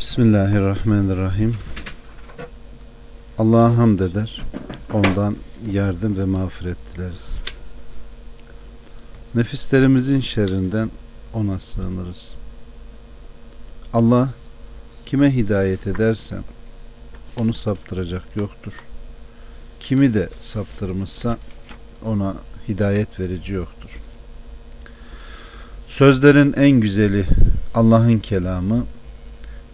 Bismillahirrahmanirrahim. Allah'a hamd eder. Ondan yardım ve mağfiret dileriz. Nefislerimizin şerrinden ona sığınırız. Allah kime hidayet ederse onu saptıracak yoktur. Kimi de saptırmışsa ona hidayet verici yoktur. Sözlerin en güzeli Allah'ın kelamı,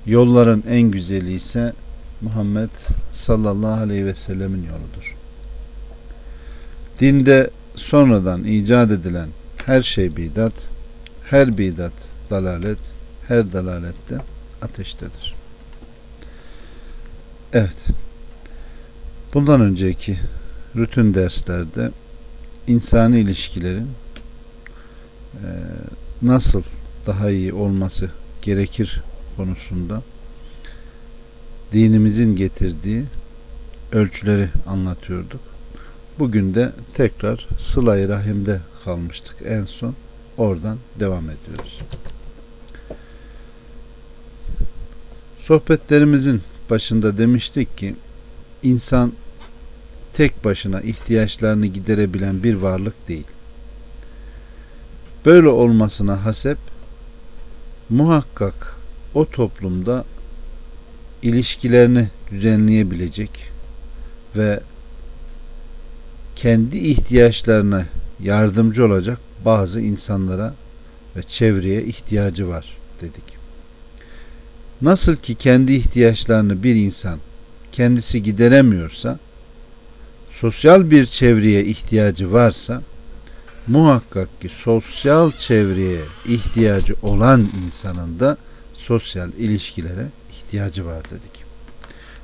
Yolların en güzeli ise Muhammed sallallahu aleyhi ve sellemin yoludur. Dinde sonradan icat edilen her şey bidat, her bidat dalalet, her dalalette ateştedir. Evet. Bundan önceki rutin derslerde insani ilişkilerin e, nasıl daha iyi olması gerekir konusunda dinimizin getirdiği ölçüleri anlatıyorduk. Bugün de tekrar sıla-i rahimde kalmıştık en son. Oradan devam ediyoruz. Sohbetlerimizin başında demiştik ki insan tek başına ihtiyaçlarını giderebilen bir varlık değil. Böyle olmasına hasep muhakkak o toplumda ilişkilerini düzenleyebilecek ve kendi ihtiyaçlarına yardımcı olacak bazı insanlara ve çevreye ihtiyacı var dedik. Nasıl ki kendi ihtiyaçlarını bir insan kendisi gideremiyorsa sosyal bir çevreye ihtiyacı varsa muhakkak ki sosyal çevreye ihtiyacı olan insanın da sosyal ilişkilere ihtiyacı var dedik.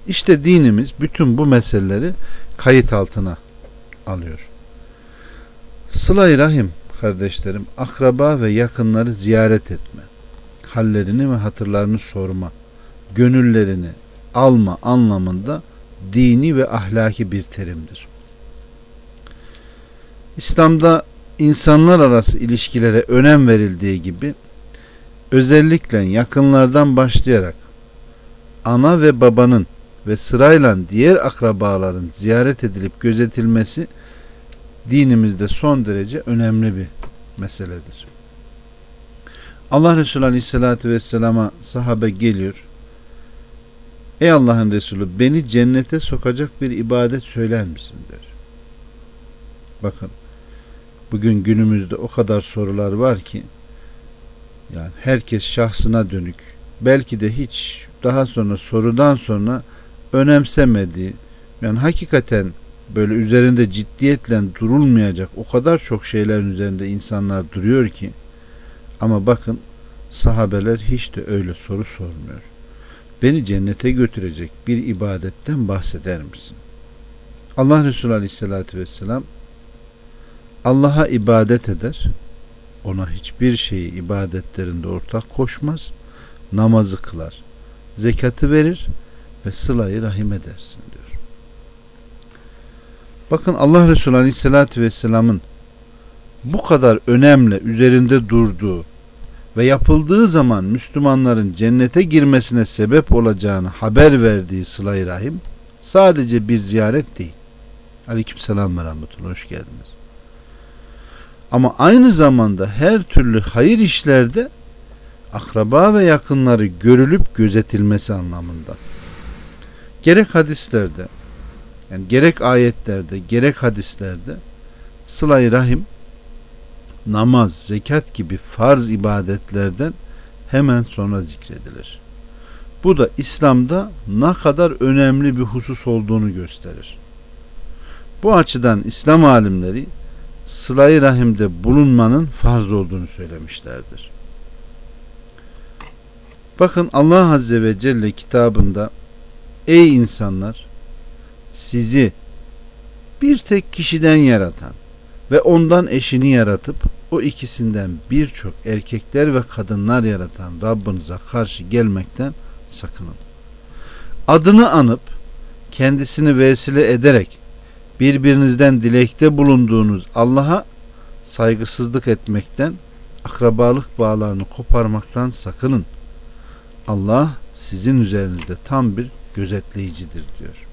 İşte dinimiz bütün bu meseleleri kayıt altına alıyor. Sıla-i Rahim kardeşlerim, akraba ve yakınları ziyaret etme, hallerini ve hatırlarını sorma, gönüllerini alma anlamında dini ve ahlaki bir terimdir. İslam'da insanlar arası ilişkilere önem verildiği gibi özellikle yakınlardan başlayarak ana ve babanın ve sırayla diğer akrabaların ziyaret edilip gözetilmesi dinimizde son derece önemli bir meseledir. Allah Resulü Aleyhisselatü Vesselam'a sahabe geliyor. Ey Allah'ın Resulü beni cennete sokacak bir ibadet söyler misin diyor. Bakın bugün günümüzde o kadar sorular var ki yani herkes şahsına dönük. Belki de hiç daha sonra sorudan sonra önemsemediği yani hakikaten böyle üzerinde ciddiyetle durulmayacak o kadar çok şeylerin üzerinde insanlar duruyor ki ama bakın sahabeler hiç de öyle soru sormuyor. Beni cennete götürecek bir ibadetten bahseder misin? Allah Resulü Aleyhisselatü Vesselam Allah'a ibadet eder ona hiçbir şeyi ibadetlerinde ortak koşmaz, namazı kılar, zekatı verir ve sılayı rahim edersin diyor. Bakın Allah Resulü Aleyhisselatü Vesselam'ın bu kadar önemli üzerinde durduğu ve yapıldığı zaman Müslümanların cennete girmesine sebep olacağını haber verdiği sıla rahim sadece bir ziyaret değil. Aleyküm selam ve rahmetullah. Hoş geldiniz. Ama aynı zamanda her türlü hayır işlerde akraba ve yakınları görülüp gözetilmesi anlamında. Gerek hadislerde yani gerek ayetlerde gerek hadislerde sıla rahim namaz, zekat gibi farz ibadetlerden hemen sonra zikredilir. Bu da İslam'da ne kadar önemli bir husus olduğunu gösterir. Bu açıdan İslam alimleri sıla rahimde bulunmanın farz olduğunu söylemişlerdir. Bakın Allah Azze ve Celle kitabında Ey insanlar sizi bir tek kişiden yaratan ve ondan eşini yaratıp o ikisinden birçok erkekler ve kadınlar yaratan Rabbinize karşı gelmekten sakının. Adını anıp kendisini vesile ederek birbirinizden dilekte bulunduğunuz Allah'a saygısızlık etmekten, akrabalık bağlarını koparmaktan sakının. Allah sizin üzerinizde tam bir gözetleyicidir diyor.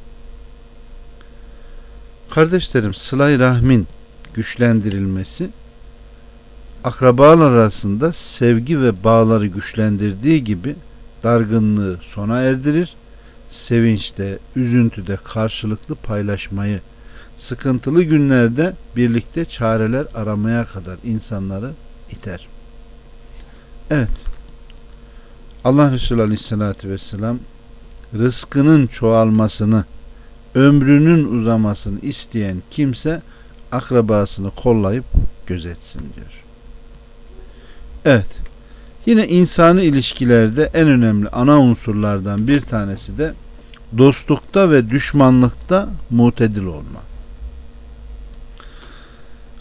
Kardeşlerim sılay rahmin güçlendirilmesi akrabalar arasında sevgi ve bağları güçlendirdiği gibi dargınlığı sona erdirir, sevinçte, üzüntüde karşılıklı paylaşmayı, sıkıntılı günlerde birlikte çareler aramaya kadar insanları iter. Evet. Allah Resulü Aleyhisselatü Vesselam rızkının çoğalmasını, ömrünün uzamasını isteyen kimse akrabasını kollayıp gözetsin diyor. Evet. Yine insani ilişkilerde en önemli ana unsurlardan bir tanesi de dostlukta ve düşmanlıkta mutedil olma.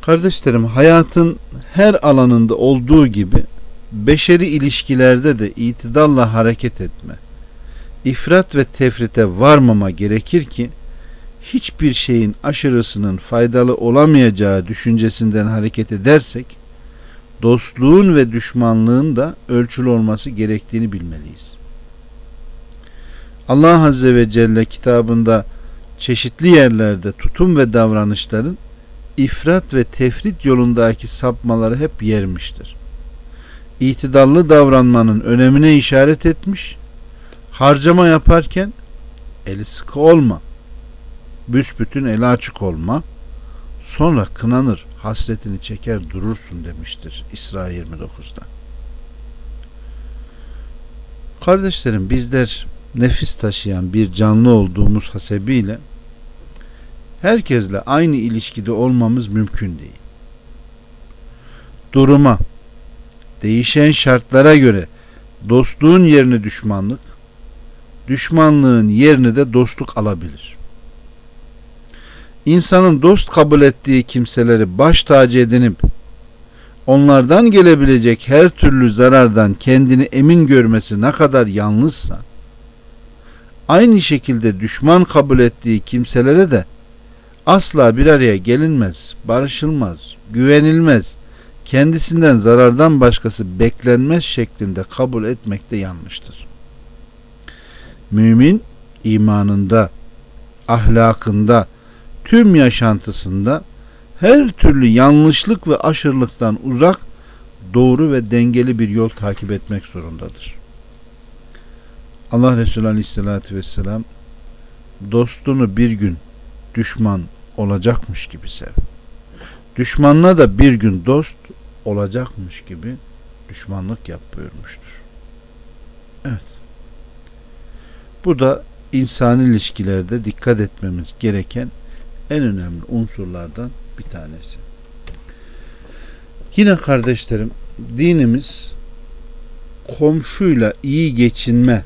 Kardeşlerim hayatın her alanında olduğu gibi beşeri ilişkilerde de itidalla hareket etme, ifrat ve tefrite varmama gerekir ki hiçbir şeyin aşırısının faydalı olamayacağı düşüncesinden hareket edersek dostluğun ve düşmanlığın da ölçülü olması gerektiğini bilmeliyiz. Allah Azze ve Celle kitabında çeşitli yerlerde tutum ve davranışların ifrat ve tefrit yolundaki sapmaları hep yermiştir. İtidallı davranmanın önemine işaret etmiş, harcama yaparken eli sıkı olma, büsbütün eli açık olma, sonra kınanır, hasretini çeker durursun demiştir İsra 29'da. Kardeşlerim bizler nefis taşıyan bir canlı olduğumuz hasebiyle herkesle aynı ilişkide olmamız mümkün değil. Duruma, değişen şartlara göre dostluğun yerini düşmanlık, düşmanlığın yerini de dostluk alabilir. İnsanın dost kabul ettiği kimseleri baş tacı edinip onlardan gelebilecek her türlü zarardan kendini emin görmesi ne kadar yanlışsa aynı şekilde düşman kabul ettiği kimselere de asla bir araya gelinmez, barışılmaz, güvenilmez, kendisinden zarardan başkası beklenmez şeklinde kabul etmek de yanlıştır. Mümin imanında, ahlakında, tüm yaşantısında her türlü yanlışlık ve aşırılıktan uzak, doğru ve dengeli bir yol takip etmek zorundadır. Allah Resulü Aleyhisselatü Vesselam dostunu bir gün düşman olacakmış gibi sev. Düşmanına da bir gün dost olacakmış gibi düşmanlık yap buyurmuştur. Evet. Bu da insani ilişkilerde dikkat etmemiz gereken en önemli unsurlardan bir tanesi. Yine kardeşlerim dinimiz komşuyla iyi geçinme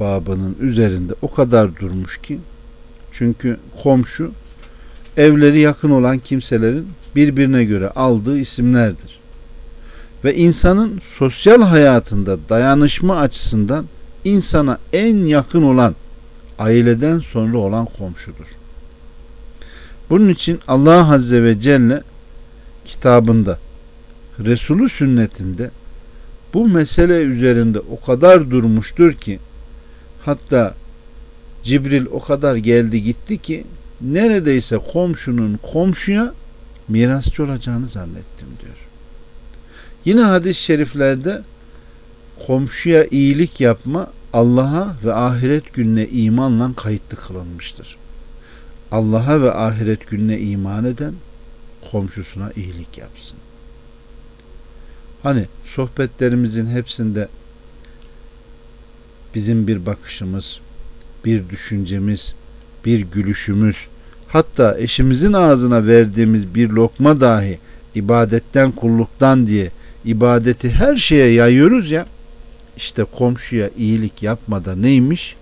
babının üzerinde o kadar durmuş ki çünkü komşu evleri yakın olan kimselerin birbirine göre aldığı isimlerdir. Ve insanın sosyal hayatında dayanışma açısından insana en yakın olan aileden sonra olan komşudur. Bunun için Allah Azze ve Celle kitabında Resulü sünnetinde bu mesele üzerinde o kadar durmuştur ki hatta Cibril o kadar geldi gitti ki neredeyse komşunun komşuya mirasçı olacağını zannettim diyor. Yine hadis-i şeriflerde komşuya iyilik yapma Allah'a ve ahiret gününe imanla kayıtlı kılınmıştır. Allah'a ve ahiret gününe iman eden komşusuna iyilik yapsın. Hani sohbetlerimizin hepsinde bizim bir bakışımız, bir düşüncemiz, bir gülüşümüz, hatta eşimizin ağzına verdiğimiz bir lokma dahi ibadetten kulluktan diye ibadeti her şeye yayıyoruz ya işte komşuya iyilik yapmada neymiş?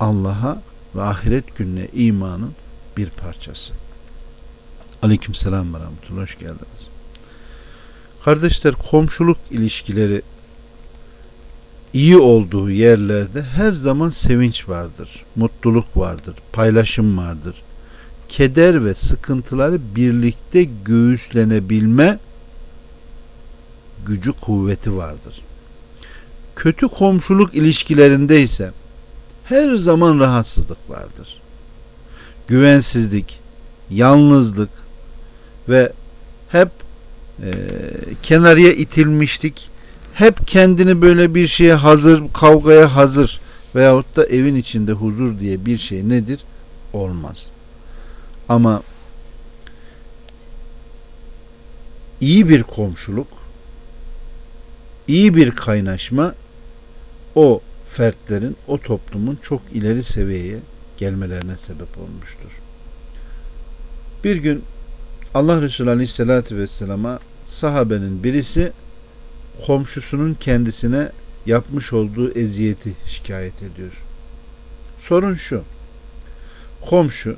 Allah'a ve ahiret gününe imanın bir parçası. Aleyküm selam ve rahmetullah. Hoş geldiniz. Kardeşler komşuluk ilişkileri iyi olduğu yerlerde her zaman sevinç vardır, mutluluk vardır, paylaşım vardır. Keder ve sıkıntıları birlikte göğüslenebilme gücü kuvveti vardır. kötü komşuluk ilişkilerindeyse her zaman rahatsızlık vardır. Güvensizlik, yalnızlık ve hep e, kenarıya itilmişlik, hep kendini böyle bir şeye hazır, kavgaya hazır veyahut da evin içinde huzur diye bir şey nedir? Olmaz. Ama iyi bir komşuluk, iyi bir kaynaşma o fertlerin, o toplumun çok ileri seviyeye gelmelerine sebep olmuştur. Bir gün Allah Resulü Aleyhisselatü Vesselam'a sahabenin birisi komşusunun kendisine yapmış olduğu eziyeti şikayet ediyor. Sorun şu. Komşu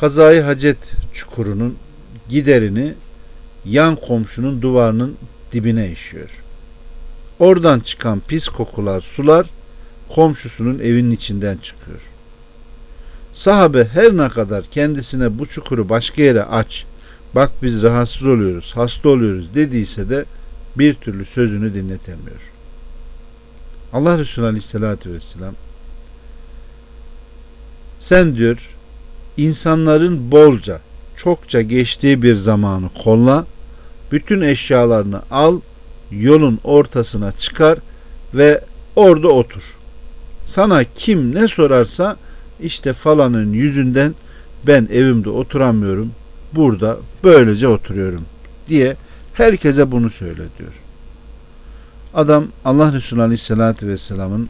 kazayı hacet çukurunun giderini yan komşunun duvarının dibine işiyor. Oradan çıkan pis kokular, sular komşusunun evinin içinden çıkıyor. Sahabe her ne kadar kendisine bu çukuru başka yere aç, bak biz rahatsız oluyoruz, hasta oluyoruz dediyse de bir türlü sözünü dinletemiyor. Allah Resulü Aleyhisselatü Vesselam sen diyor insanların bolca, çokça geçtiği bir zamanı kolla, bütün eşyalarını al, yolun ortasına çıkar ve orada otur. Sana kim ne sorarsa işte falanın yüzünden ben evimde oturamıyorum, burada böylece oturuyorum diye herkese bunu söyle diyor. Adam Allah Resulü Aleyhisselatü Vesselam'ın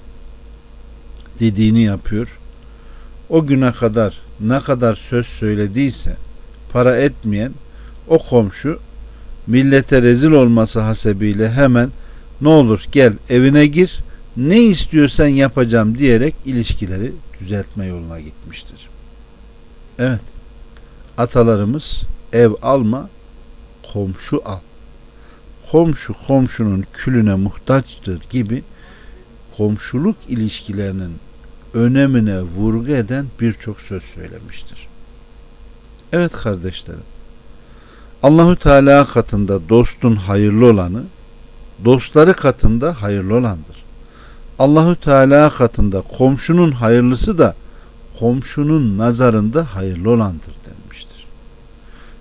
dediğini yapıyor. O güne kadar ne kadar söz söylediyse para etmeyen o komşu millete rezil olması hasebiyle hemen ne olur gel evine gir ne istiyorsan yapacağım diyerek ilişkileri düzeltme yoluna gitmiştir. Evet. Atalarımız ev alma, komşu al. Komşu komşunun külüne muhtaçtır gibi komşuluk ilişkilerinin önemine vurgu eden birçok söz söylemiştir. Evet kardeşlerim. Allahü Teala katında dostun hayırlı olanı, dostları katında hayırlı olandır. Allahü Teala katında komşunun hayırlısı da komşunun nazarında hayırlı olandır.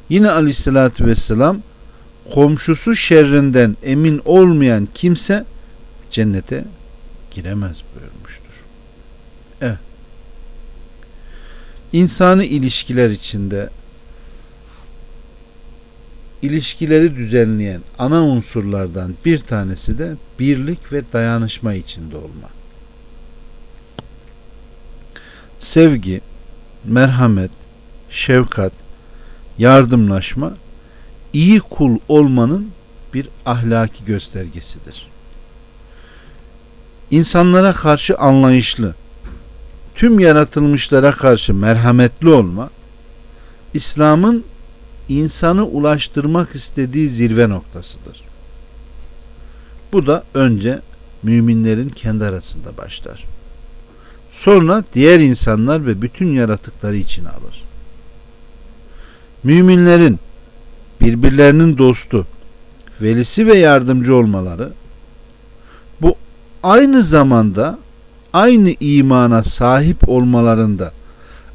Yine aleyhissalatü vesselam komşusu şerrinden emin olmayan kimse cennete giremez buyurmuştur. Evet. İnsani ilişkiler içinde ilişkileri düzenleyen ana unsurlardan bir tanesi de birlik ve dayanışma içinde olma. Sevgi, merhamet, şefkat, yardımlaşma iyi kul olmanın bir ahlaki göstergesidir. İnsanlara karşı anlayışlı, tüm yaratılmışlara karşı merhametli olma, İslam'ın insanı ulaştırmak istediği zirve noktasıdır. Bu da önce müminlerin kendi arasında başlar. Sonra diğer insanlar ve bütün yaratıkları için alır. Müminlerin birbirlerinin dostu, velisi ve yardımcı olmaları bu aynı zamanda aynı imana sahip olmalarında,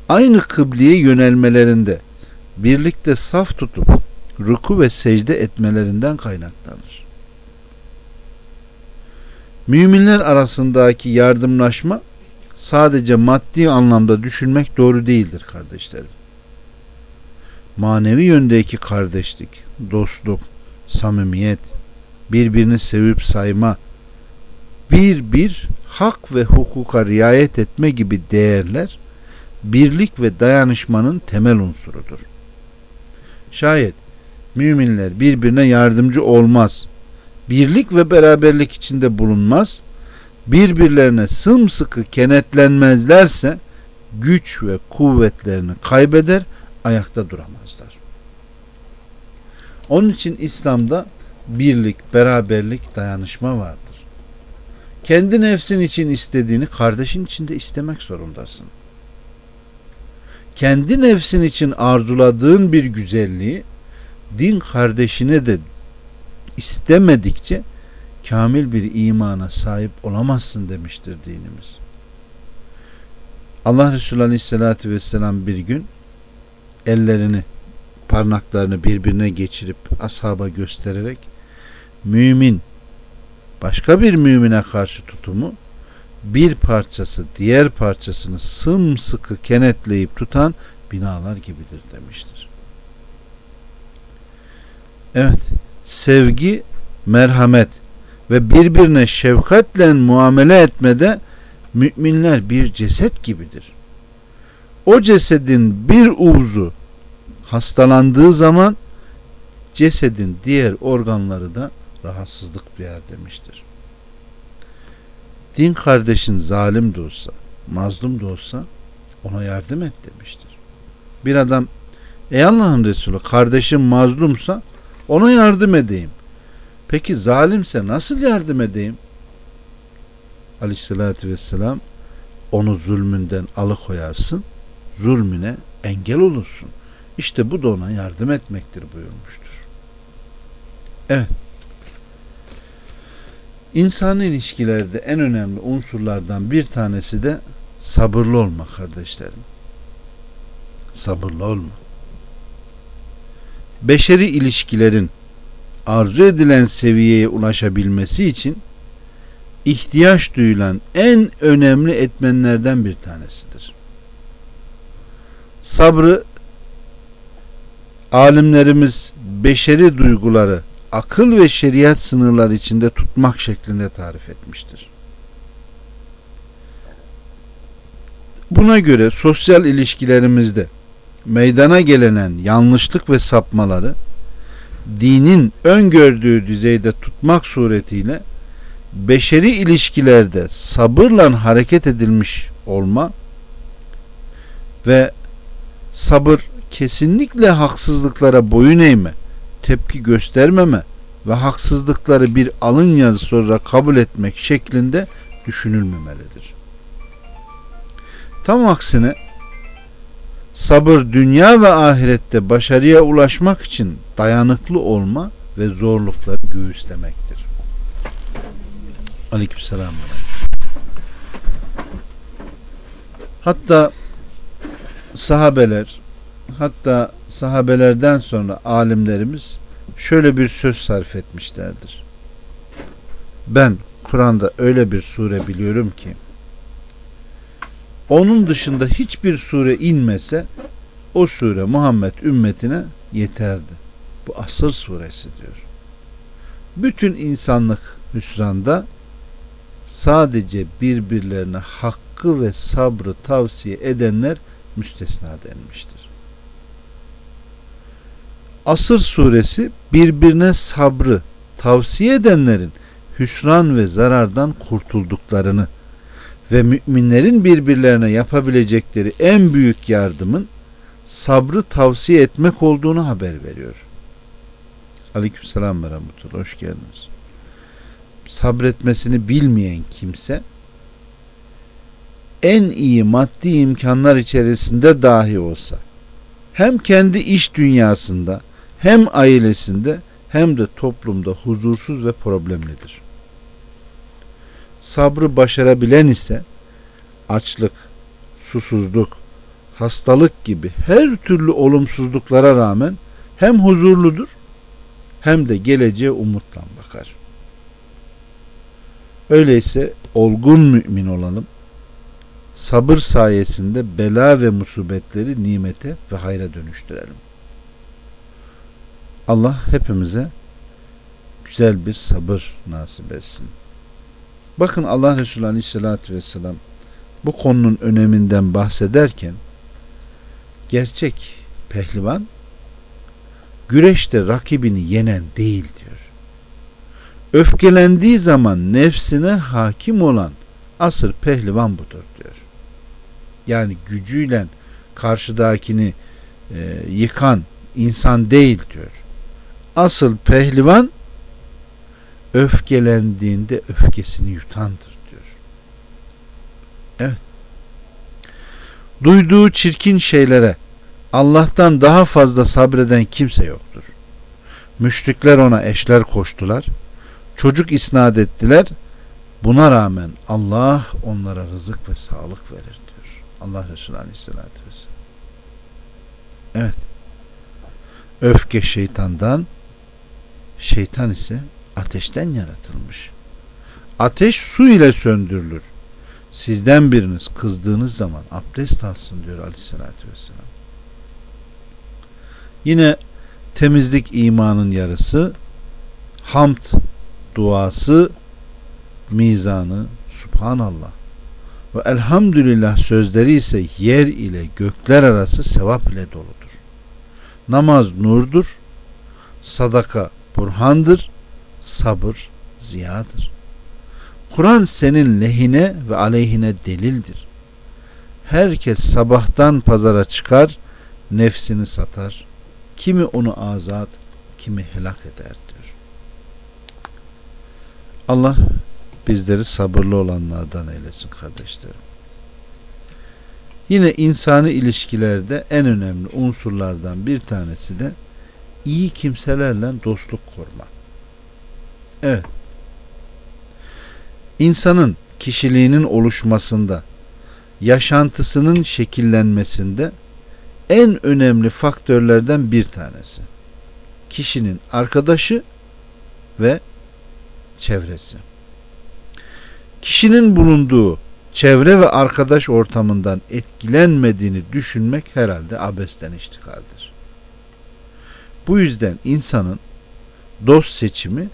aynı kıbleye yönelmelerinde birlikte saf tutup ruku ve secde etmelerinden kaynaklanır. Müminler arasındaki yardımlaşma sadece maddi anlamda düşünmek doğru değildir kardeşlerim. Manevi yöndeki kardeşlik, dostluk, samimiyet, birbirini sevip sayma, bir bir hak ve hukuka riayet etme gibi değerler birlik ve dayanışmanın temel unsurudur. Şayet müminler birbirine yardımcı olmaz, birlik ve beraberlik içinde bulunmaz, birbirlerine sımsıkı kenetlenmezlerse güç ve kuvvetlerini kaybeder, ayakta duramazlar. Onun için İslam'da birlik, beraberlik, dayanışma vardır. Kendi nefsin için istediğini kardeşin için de istemek zorundasın kendi nefsin için arzuladığın bir güzelliği din kardeşine de istemedikçe kamil bir imana sahip olamazsın demiştir dinimiz. Allah Resulü Aleyhisselatü Vesselam bir gün ellerini parmaklarını birbirine geçirip ashaba göstererek mümin başka bir mümine karşı tutumu bir parçası diğer parçasını sımsıkı kenetleyip tutan binalar gibidir demiştir. Evet, sevgi, merhamet ve birbirine şefkatle muamele etmede müminler bir ceset gibidir. O cesedin bir uzu hastalandığı zaman cesedin diğer organları da rahatsızlık duyar demiştir. Din kardeşin zalim de olsa, mazlum da olsa ona yardım et demiştir. Bir adam ey Allah'ın Resulü kardeşim mazlumsa ona yardım edeyim. Peki zalimse nasıl yardım edeyim? Aleyhissalatü vesselam onu zulmünden alıkoyarsın, zulmüne engel olursun. İşte bu da ona yardım etmektir buyurmuştur. Evet. İnsan ilişkilerde en önemli unsurlardan bir tanesi de sabırlı olma kardeşlerim. Sabırlı olma. Beşeri ilişkilerin arzu edilen seviyeye ulaşabilmesi için ihtiyaç duyulan en önemli etmenlerden bir tanesidir. Sabrı alimlerimiz beşeri duyguları akıl ve şeriat sınırları içinde tutmak şeklinde tarif etmiştir. Buna göre sosyal ilişkilerimizde meydana gelenen yanlışlık ve sapmaları dinin öngördüğü düzeyde tutmak suretiyle beşeri ilişkilerde sabırla hareket edilmiş olma ve sabır kesinlikle haksızlıklara boyun eğme, tepki göstermeme ve haksızlıkları bir alın yazı sonra kabul etmek şeklinde düşünülmemelidir. Tam aksine sabır dünya ve ahirette başarıya ulaşmak için dayanıklı olma ve zorlukları göğüslemektir. Aleykümselam. Hatta sahabeler hatta sahabelerden sonra alimlerimiz şöyle bir söz sarf etmişlerdir. Ben Kur'an'da öyle bir sure biliyorum ki onun dışında hiçbir sure inmese o sure Muhammed ümmetine yeterdi. Bu asır suresi diyor. Bütün insanlık hüsranda sadece birbirlerine hakkı ve sabrı tavsiye edenler müstesna denmiştir. Asır suresi birbirine sabrı tavsiye edenlerin hüsran ve zarardan kurtulduklarını ve müminlerin birbirlerine yapabilecekleri en büyük yardımın sabrı tavsiye etmek olduğunu haber veriyor. Aleykümselam ve rahmetullah. Hoş geldiniz. Sabretmesini bilmeyen kimse en iyi maddi imkanlar içerisinde dahi olsa hem kendi iş dünyasında hem ailesinde hem de toplumda huzursuz ve problemlidir. Sabrı başarabilen ise açlık, susuzluk, hastalık gibi her türlü olumsuzluklara rağmen hem huzurludur hem de geleceğe umutla bakar. Öyleyse olgun mümin olalım. Sabır sayesinde bela ve musibetleri nimete ve hayra dönüştürelim. Allah hepimize güzel bir sabır nasip etsin. Bakın Allah Resulü Aleyhisselatü Vesselam bu konunun öneminden bahsederken gerçek pehlivan güreşte rakibini yenen değil diyor. Öfkelendiği zaman nefsine hakim olan asıl pehlivan budur diyor. Yani gücüyle karşıdakini e, yıkan insan değil diyor. Asıl pehlivan öfkelendiğinde öfkesini yutandır diyor. Evet. Duyduğu çirkin şeylere Allah'tan daha fazla sabreden kimse yoktur. Müşrikler ona eşler koştular. çocuk isnat ettiler. Buna rağmen Allah onlara rızık ve sağlık verir diyor. Allah Resulü Aleyhisselatü Vesselam. Evet. Öfke şeytandan, şeytan ise ateşten yaratılmış. Ateş su ile söndürülür. Sizden biriniz kızdığınız zaman abdest alsın diyor Aleyhisselatü Vesselam. Yine temizlik imanın yarısı, hamd duası, mizanı, subhanallah ve elhamdülillah sözleri ise yer ile gökler arası sevap ile doludur. Namaz nurdur, sadaka burhandır, sabır ziyadır. Kur'an senin lehine ve aleyhine delildir. Herkes sabahtan pazara çıkar, nefsini satar. Kimi onu azat, kimi helak eder diyor. Allah bizleri sabırlı olanlardan eylesin kardeşlerim. Yine insani ilişkilerde en önemli unsurlardan bir tanesi de iyi kimselerle dostluk kurma. Evet. İnsanın kişiliğinin oluşmasında, yaşantısının şekillenmesinde en önemli faktörlerden bir tanesi. Kişinin arkadaşı ve çevresi. Kişinin bulunduğu çevre ve arkadaş ortamından etkilenmediğini düşünmek herhalde abesten iştikaldir. Bu yüzden insanın dost seçimi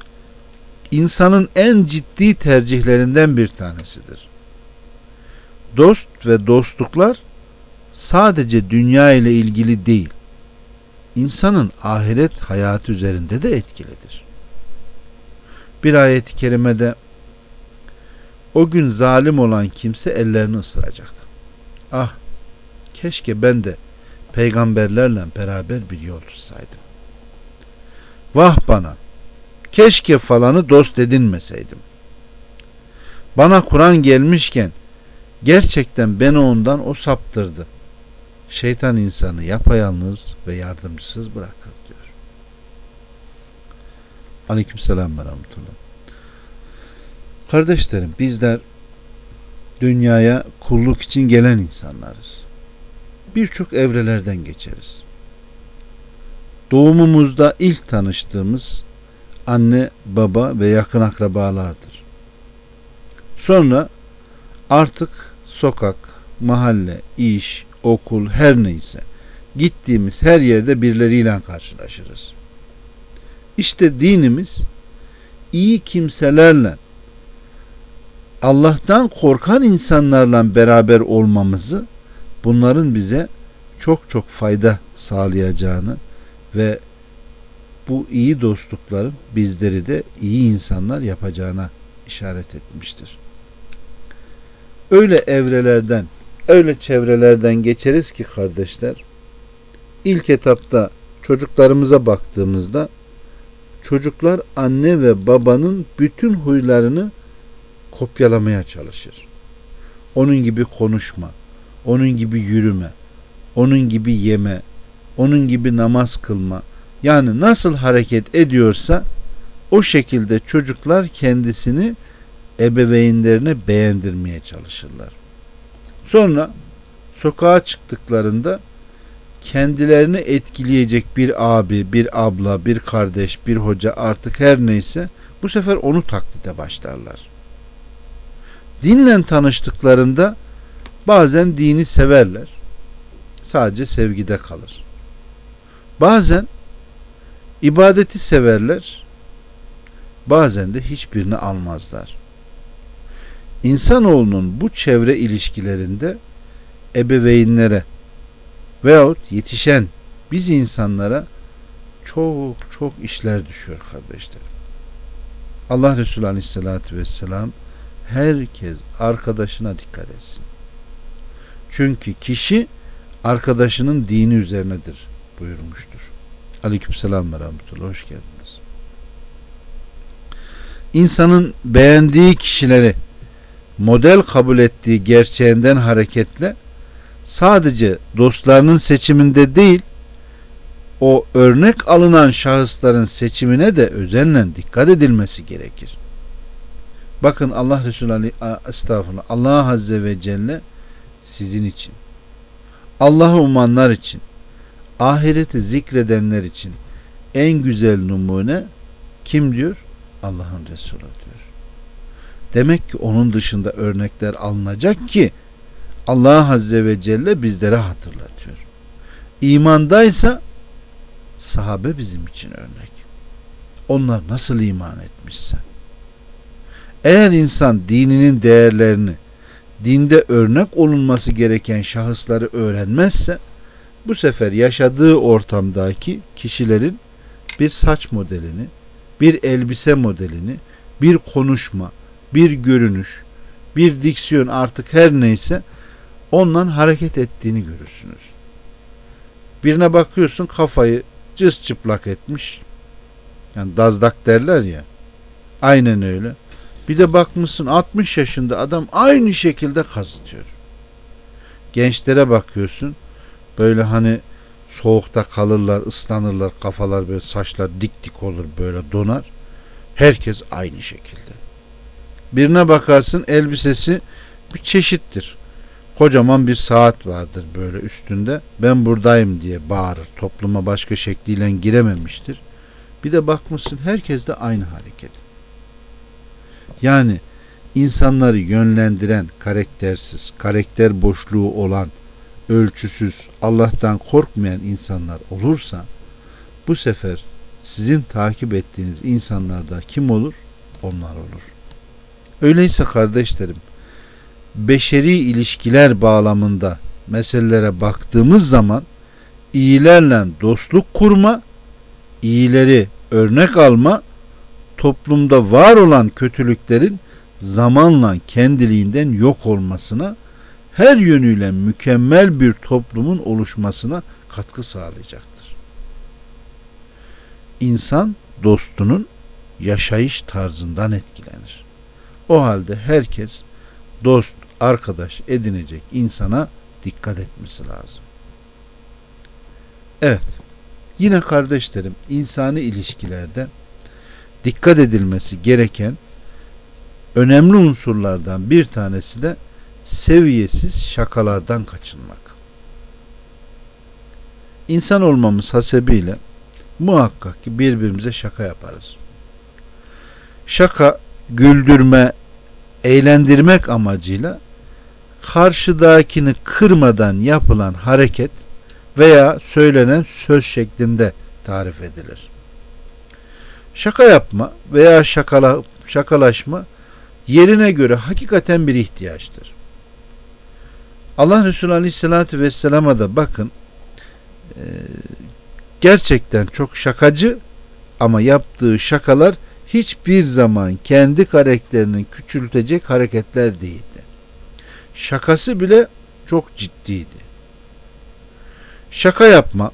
insanın en ciddi tercihlerinden bir tanesidir. Dost ve dostluklar sadece dünya ile ilgili değil, insanın ahiret hayatı üzerinde de etkilidir. Bir ayet-i kerimede o gün zalim olan kimse ellerini ısıracak. Ah keşke ben de peygamberlerle beraber bir yol tutsaydım. Vah bana keşke falanı dost edinmeseydim. Bana Kur'an gelmişken gerçekten beni ondan o saptırdı. Şeytan insanı yapayalnız ve yardımcısız bırakır diyor. Aleykümselam ve rahmetullah. Kardeşlerim bizler dünyaya kulluk için gelen insanlarız. Birçok evrelerden geçeriz. Doğumumuzda ilk tanıştığımız anne, baba ve yakın akrabalardır. Sonra artık sokak, mahalle, iş, okul her neyse gittiğimiz her yerde birileriyle karşılaşırız. İşte dinimiz iyi kimselerle Allah'tan korkan insanlarla beraber olmamızı bunların bize çok çok fayda sağlayacağını ve bu iyi dostlukların bizleri de iyi insanlar yapacağına işaret etmiştir. Öyle evrelerden, öyle çevrelerden geçeriz ki kardeşler, ilk etapta çocuklarımıza baktığımızda çocuklar anne ve babanın bütün huylarını kopyalamaya çalışır. Onun gibi konuşma, onun gibi yürüme, onun gibi yeme, onun gibi namaz kılma. Yani nasıl hareket ediyorsa o şekilde çocuklar kendisini ebeveynlerine beğendirmeye çalışırlar. Sonra sokağa çıktıklarında kendilerini etkileyecek bir abi, bir abla, bir kardeş, bir hoca artık her neyse bu sefer onu taklide başlarlar. Dinle tanıştıklarında bazen dini severler. Sadece sevgide kalır. Bazen ibadeti severler. Bazen de hiçbirini almazlar. İnsanoğlunun bu çevre ilişkilerinde ebeveynlere veyahut yetişen biz insanlara çok çok işler düşüyor kardeşlerim. Allah Resulü Aleyhisselatü Vesselam herkes arkadaşına dikkat etsin. Çünkü kişi arkadaşının dini üzerinedir buyurmuştur. Aleykümselam ve rahmetullah. Hoş geldiniz. İnsanın beğendiği kişileri model kabul ettiği gerçeğinden hareketle sadece dostlarının seçiminde değil o örnek alınan şahısların seçimine de özenle dikkat edilmesi gerekir. Bakın Allah Resulü estağfurullah Allah Azze ve Celle sizin için Allah'ı umanlar için ahireti zikredenler için en güzel numune kim diyor? Allah'ın Resulü diyor. Demek ki onun dışında örnekler alınacak ki Allah Azze ve Celle bizlere hatırlatıyor. İmandaysa sahabe bizim için örnek. Onlar nasıl iman etmişse. Eğer insan dininin değerlerini, dinde örnek olunması gereken şahısları öğrenmezse bu sefer yaşadığı ortamdaki kişilerin bir saç modelini, bir elbise modelini, bir konuşma, bir görünüş, bir diksiyon artık her neyse ondan hareket ettiğini görürsünüz. Birine bakıyorsun kafayı cız çıplak etmiş. Yani dazdak derler ya. Aynen öyle. Bir de bakmışsın 60 yaşında adam aynı şekilde kazıtıyor. Gençlere bakıyorsun böyle hani soğukta kalırlar, ıslanırlar, kafalar böyle saçlar dik dik olur böyle donar. Herkes aynı şekilde. Birine bakarsın elbisesi bir çeşittir. Kocaman bir saat vardır böyle üstünde. Ben buradayım diye bağırır. Topluma başka şekliyle girememiştir. Bir de bakmışsın herkes de aynı hareket. Yani insanları yönlendiren karaktersiz, karakter boşluğu olan, ölçüsüz, Allah'tan korkmayan insanlar olursa bu sefer sizin takip ettiğiniz insanlarda kim olur? Onlar olur. Öyleyse kardeşlerim, beşeri ilişkiler bağlamında meselelere baktığımız zaman iyilerle dostluk kurma, iyileri örnek alma, toplumda var olan kötülüklerin zamanla kendiliğinden yok olmasına, her yönüyle mükemmel bir toplumun oluşmasına katkı sağlayacaktır. İnsan dostunun yaşayış tarzından etkilenir. O halde herkes dost, arkadaş edinecek insana dikkat etmesi lazım. Evet. Yine kardeşlerim insani ilişkilerde dikkat edilmesi gereken önemli unsurlardan bir tanesi de seviyesiz şakalardan kaçınmak. İnsan olmamız hasebiyle muhakkak ki birbirimize şaka yaparız. Şaka güldürme, eğlendirmek amacıyla karşıdakini kırmadan yapılan hareket veya söylenen söz şeklinde tarif edilir. Şaka yapma veya şakala, şakalaşma yerine göre hakikaten bir ihtiyaçtır. Allah Resulü Aleyhisselatü Vesselam'a da bakın e, gerçekten çok şakacı ama yaptığı şakalar hiçbir zaman kendi karakterini küçültecek hareketler değildi. Şakası bile çok ciddiydi. Şaka yapma,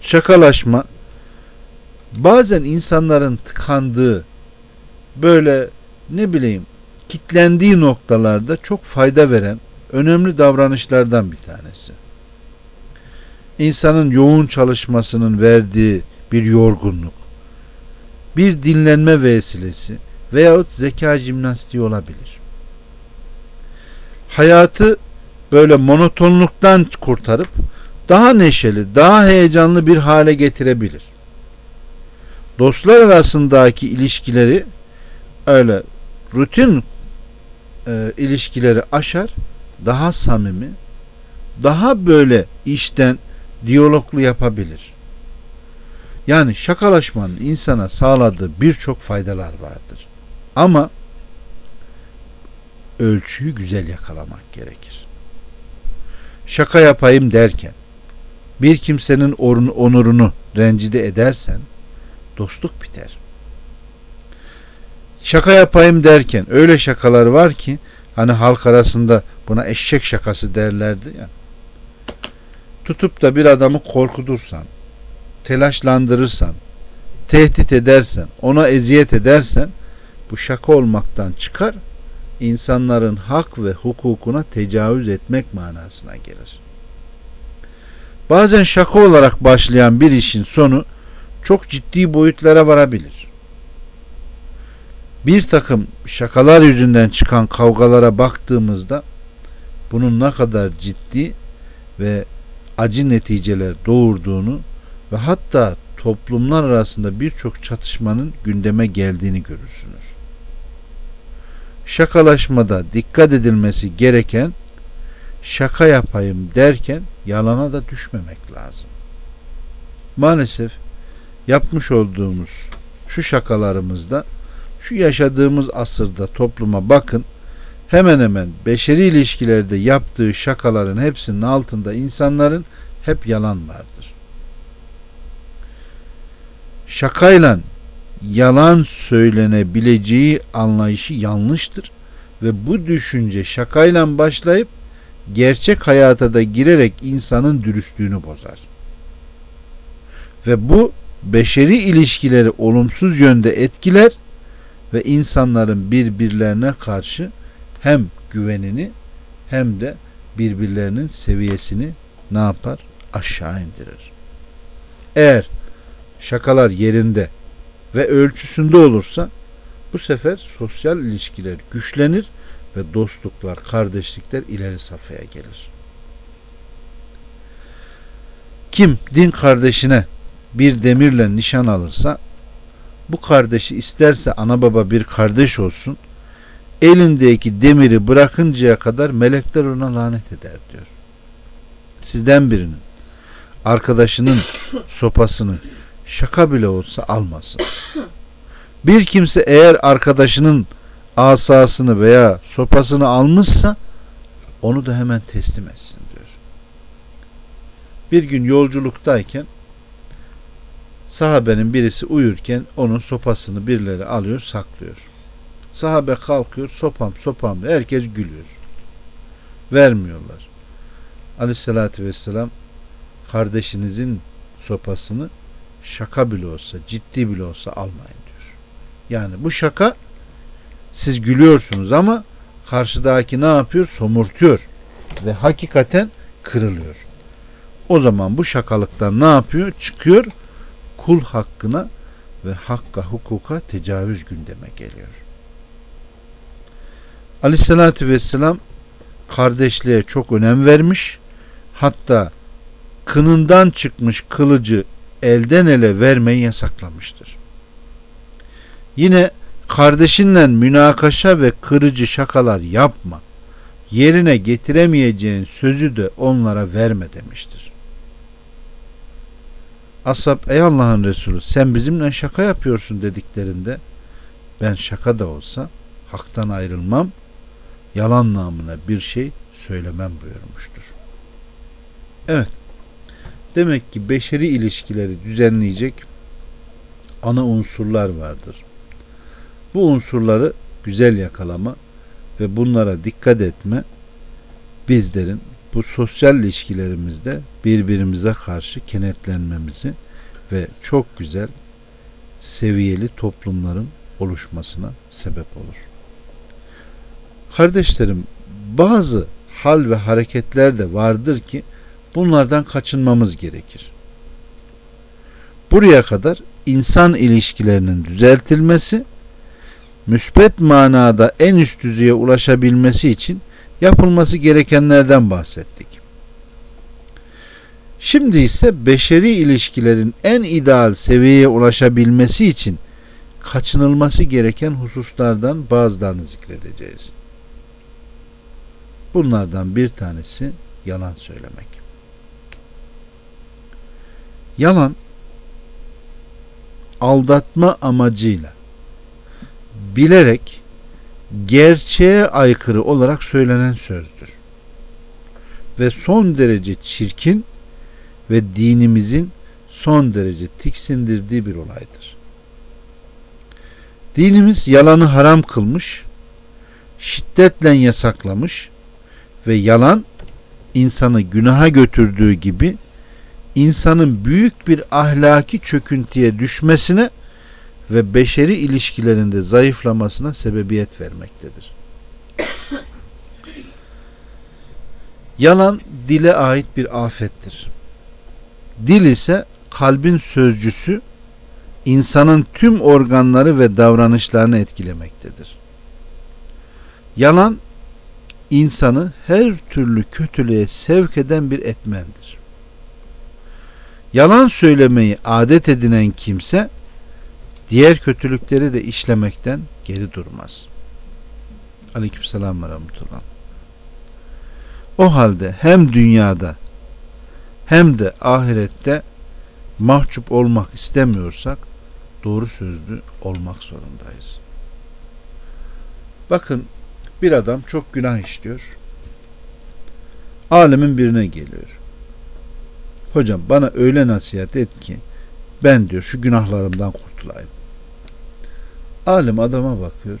şakalaşma bazen insanların tıkandığı böyle ne bileyim kitlendiği noktalarda çok fayda veren önemli davranışlardan bir tanesi. İnsanın yoğun çalışmasının verdiği bir yorgunluk, bir dinlenme vesilesi veyahut zeka jimnastiği olabilir. Hayatı böyle monotonluktan kurtarıp daha neşeli, daha heyecanlı bir hale getirebilir. Dostlar arasındaki ilişkileri öyle rutin e, ilişkileri aşar, daha samimi, daha böyle işten diyaloglu yapabilir. Yani şakalaşmanın insana sağladığı birçok faydalar vardır. Ama ölçüyü güzel yakalamak gerekir. Şaka yapayım derken bir kimsenin onurunu rencide edersen dostluk biter. Şaka yapayım derken öyle şakalar var ki hani halk arasında buna eşek şakası derlerdi ya. Tutup da bir adamı korkutursan, telaşlandırırsan, tehdit edersen, ona eziyet edersen bu şaka olmaktan çıkar, insanların hak ve hukukuna tecavüz etmek manasına gelir. Bazen şaka olarak başlayan bir işin sonu çok ciddi boyutlara varabilir. Bir takım şakalar yüzünden çıkan kavgalara baktığımızda bunun ne kadar ciddi ve acı neticeler doğurduğunu ve hatta toplumlar arasında birçok çatışmanın gündeme geldiğini görürsünüz. Şakalaşmada dikkat edilmesi gereken şaka yapayım derken yalana da düşmemek lazım. Maalesef yapmış olduğumuz şu şakalarımızda şu yaşadığımız asırda topluma bakın hemen hemen beşeri ilişkilerde yaptığı şakaların hepsinin altında insanların hep yalan vardır. Şakayla yalan söylenebileceği anlayışı yanlıştır ve bu düşünce şakayla başlayıp gerçek hayata da girerek insanın dürüstlüğünü bozar. Ve bu beşeri ilişkileri olumsuz yönde etkiler ve insanların birbirlerine karşı hem güvenini hem de birbirlerinin seviyesini ne yapar? Aşağı indirir. Eğer şakalar yerinde ve ölçüsünde olursa bu sefer sosyal ilişkiler güçlenir ve dostluklar, kardeşlikler ileri safhaya gelir. Kim din kardeşine bir demirle nişan alırsa bu kardeşi isterse ana baba bir kardeş olsun elindeki demiri bırakıncaya kadar melekler ona lanet eder diyor. Sizden birinin arkadaşının sopasını şaka bile olsa almasın. Bir kimse eğer arkadaşının asasını veya sopasını almışsa onu da hemen teslim etsin diyor. Bir gün yolculuktayken sahabenin birisi uyurken onun sopasını birileri alıyor saklıyor. Sahabe kalkıyor sopam sopam herkes gülüyor. Vermiyorlar. Aleyhissalatü vesselam kardeşinizin sopasını şaka bile olsa ciddi bile olsa almayın diyor. Yani bu şaka siz gülüyorsunuz ama karşıdaki ne yapıyor? Somurtuyor ve hakikaten kırılıyor. O zaman bu şakalıktan ne yapıyor? Çıkıyor kul hakkına ve hakka hukuka tecavüz gündeme geliyor. Aleyhissalatü vesselam kardeşliğe çok önem vermiş. Hatta kınından çıkmış kılıcı elden ele vermeyi yasaklamıştır. Yine kardeşinle münakaşa ve kırıcı şakalar yapma. Yerine getiremeyeceğin sözü de onlara verme demiştir. Ashab ey Allah'ın Resulü sen bizimle şaka yapıyorsun dediklerinde ben şaka da olsa haktan ayrılmam yalan namına bir şey söylemem buyurmuştur. Evet. Demek ki beşeri ilişkileri düzenleyecek ana unsurlar vardır. Bu unsurları güzel yakalama ve bunlara dikkat etme bizlerin bu sosyal ilişkilerimizde birbirimize karşı kenetlenmemizi ve çok güzel seviyeli toplumların oluşmasına sebep olur. Kardeşlerim bazı hal ve hareketler de vardır ki bunlardan kaçınmamız gerekir. Buraya kadar insan ilişkilerinin düzeltilmesi müsbet manada en üst düzeye ulaşabilmesi için yapılması gerekenlerden bahsettik. Şimdi ise beşeri ilişkilerin en ideal seviyeye ulaşabilmesi için kaçınılması gereken hususlardan bazılarını zikredeceğiz. Bunlardan bir tanesi yalan söylemek. Yalan aldatma amacıyla bilerek gerçeğe aykırı olarak söylenen sözdür. Ve son derece çirkin ve dinimizin son derece tiksindirdiği bir olaydır. Dinimiz yalanı haram kılmış, şiddetle yasaklamış ve yalan insanı günaha götürdüğü gibi insanın büyük bir ahlaki çöküntüye düşmesine ve beşeri ilişkilerinde zayıflamasına sebebiyet vermektedir. Yalan dile ait bir afettir. Dil ise kalbin sözcüsü insanın tüm organları ve davranışlarını etkilemektedir. Yalan insanı her türlü kötülüğe sevk eden bir etmendir. Yalan söylemeyi adet edinen kimse diğer kötülükleri de işlemekten geri durmaz. Aleykümselam ve rahmetullah. O halde hem dünyada hem de ahirette mahcup olmak istemiyorsak doğru sözlü olmak zorundayız. Bakın bir adam çok günah işliyor. Alemin birine geliyor. Hocam bana öyle nasihat et ki ben diyor şu günahlarımdan kurtulayım. Alim adama bakıyor.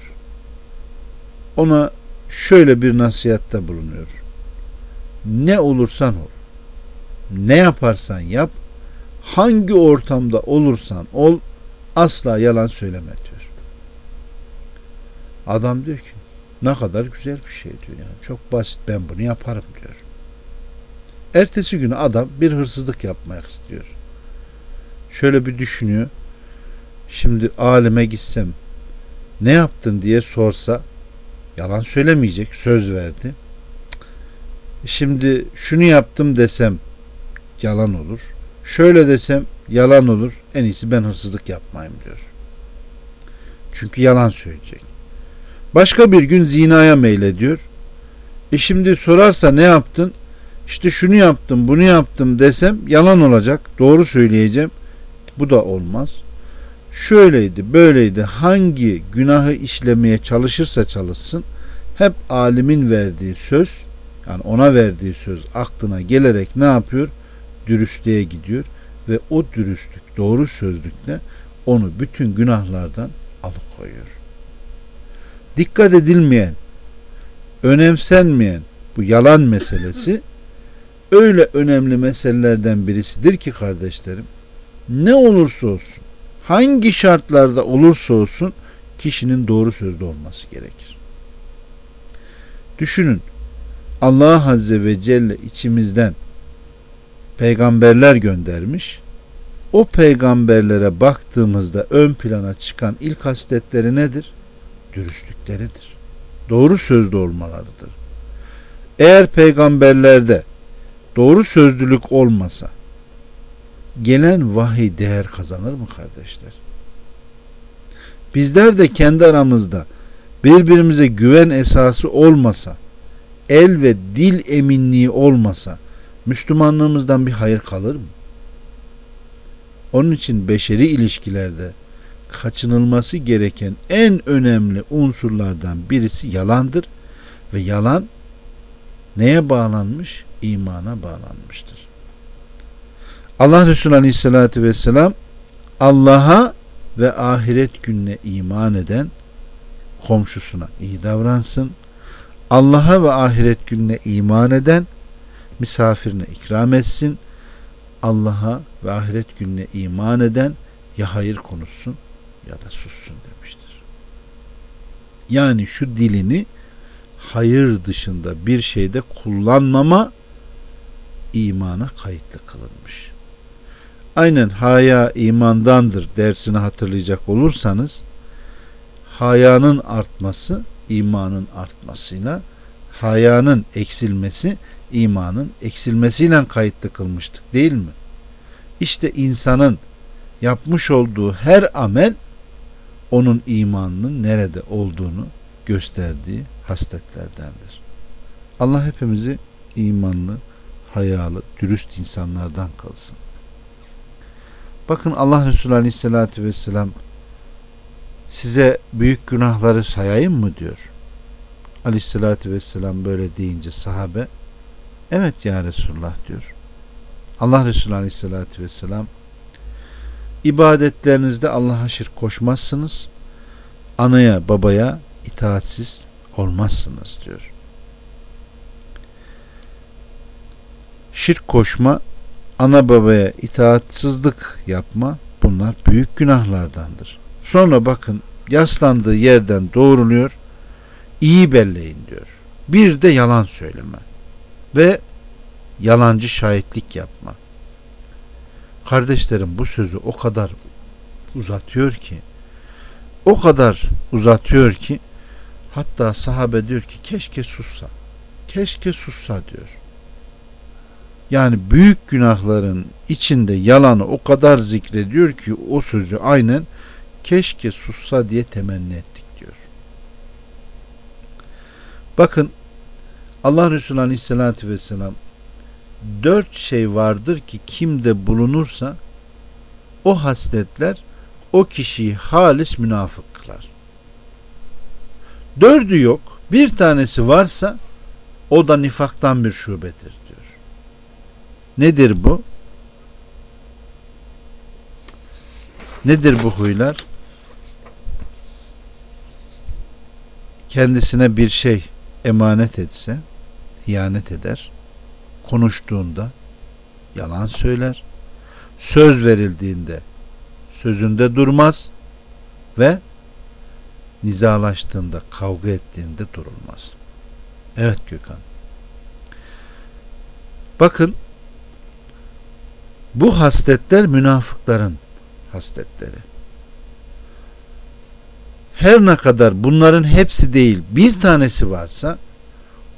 Ona şöyle bir nasihatte bulunuyor. Ne olursan ol. Ne yaparsan yap. Hangi ortamda olursan ol asla yalan söyleme diyor. Adam diyor ki ne kadar güzel bir şey diyor yani. Çok basit ben bunu yaparım diyor. Ertesi günü adam bir hırsızlık yapmak istiyor. Şöyle bir düşünüyor. Şimdi alime gitsem ne yaptın diye sorsa yalan söylemeyecek. Söz verdi. Şimdi şunu yaptım desem yalan olur. Şöyle desem yalan olur. En iyisi ben hırsızlık yapmayayım diyor. Çünkü yalan söyleyecek. Başka bir gün zinaya meylediyor. E şimdi sorarsa ne yaptın? İşte şunu yaptım, bunu yaptım desem yalan olacak. Doğru söyleyeceğim. Bu da olmaz. Şöyleydi, böyleydi. Hangi günahı işlemeye çalışırsa çalışsın hep alimin verdiği söz yani ona verdiği söz aklına gelerek ne yapıyor? Dürüstlüğe gidiyor ve o dürüstlük, doğru sözlükle onu bütün günahlardan alıkoyuyor. Dikkat edilmeyen, önemsenmeyen bu yalan meselesi öyle önemli meselelerden birisidir ki kardeşlerim ne olursa olsun hangi şartlarda olursa olsun kişinin doğru sözlü olması gerekir. Düşünün Allah Azze ve Celle içimizden peygamberler göndermiş. O peygamberlere baktığımızda ön plana çıkan ilk hasletleri nedir? Dürüstlükleridir. Doğru sözlü olmalarıdır. Eğer peygamberlerde doğru sözlülük olmasa gelen vahiy değer kazanır mı kardeşler? Bizler de kendi aramızda birbirimize güven esası olmasa, el ve dil eminliği olmasa Müslümanlığımızdan bir hayır kalır mı? Onun için beşeri ilişkilerde kaçınılması gereken en önemli unsurlardan birisi yalandır ve yalan neye bağlanmış? İmana bağlanmıştır. Allah Resulü Aleyhisselatü Vesselam Allah'a ve ahiret gününe iman eden komşusuna iyi davransın. Allah'a ve ahiret gününe iman eden misafirine ikram etsin. Allah'a ve ahiret gününe iman eden ya hayır konuşsun ya da sussun demiştir. Yani şu dilini hayır dışında bir şeyde kullanmama imana kayıtlı kılınmış. Aynen haya imandandır dersini hatırlayacak olursanız hayanın artması imanın artmasıyla hayanın eksilmesi imanın eksilmesiyle kayıtlı kılmıştık değil mi? İşte insanın yapmış olduğu her amel onun imanının nerede olduğunu gösterdiği hasletlerdendir. Allah hepimizi imanlı, hayalı, dürüst insanlardan kılsın. Bakın Allah Resulü Aleyhisselatü Vesselam size büyük günahları sayayım mı diyor. Aleyhisselatü Vesselam böyle deyince sahabe evet ya Resulullah diyor. Allah Resulü Aleyhisselatü Vesselam ibadetlerinizde Allah'a şirk koşmazsınız. Anaya babaya itaatsiz olmazsınız diyor. Şirk koşma, ana babaya itaatsızlık yapma bunlar büyük günahlardandır. Sonra bakın yaslandığı yerden doğruluyor. iyi belleyin diyor. Bir de yalan söyleme ve yalancı şahitlik yapma. Kardeşlerim bu sözü o kadar uzatıyor ki o kadar uzatıyor ki hatta sahabe diyor ki keşke sussa. Keşke sussa diyor. Yani büyük günahların içinde yalanı o kadar zikrediyor ki o sözü aynen keşke sussa diye temenni ettik diyor. Bakın Allah Resulü Aleyhisselatü Vesselam dört şey vardır ki kimde bulunursa o hasletler o kişiyi halis münafık kılar. Dördü yok. Bir tanesi varsa o da nifaktan bir şubedir. Nedir bu? Nedir bu huylar? Kendisine bir şey emanet etse hiyanet eder. Konuştuğunda yalan söyler. Söz verildiğinde sözünde durmaz ve nizalaştığında, kavga ettiğinde durulmaz. Evet Gökhan. Bakın bu hasletler münafıkların hasletleri. Her ne kadar bunların hepsi değil bir tanesi varsa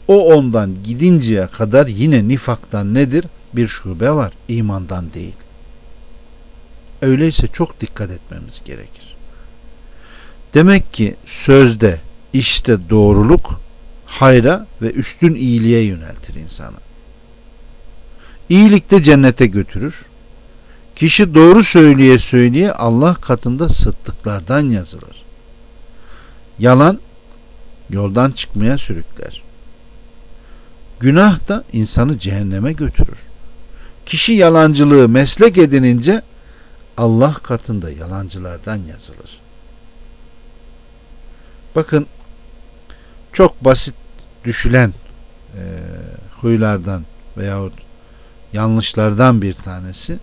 o ondan gidinceye kadar yine nifaktan nedir? Bir şube var. imandan değil. Öyleyse çok dikkat etmemiz gerekir. Demek ki sözde, işte doğruluk hayra ve üstün iyiliğe yöneltir insanı. İyilikte cennete götürür. Kişi doğru söyleye söyleye Allah katında sıddıklardan yazılır. Yalan yoldan çıkmaya sürükler. Günah da insanı cehenneme götürür. Kişi yalancılığı meslek edinince Allah katında yalancılardan yazılır. Bakın çok basit düşülen e, huylardan veyahut yanlışlardan bir tanesi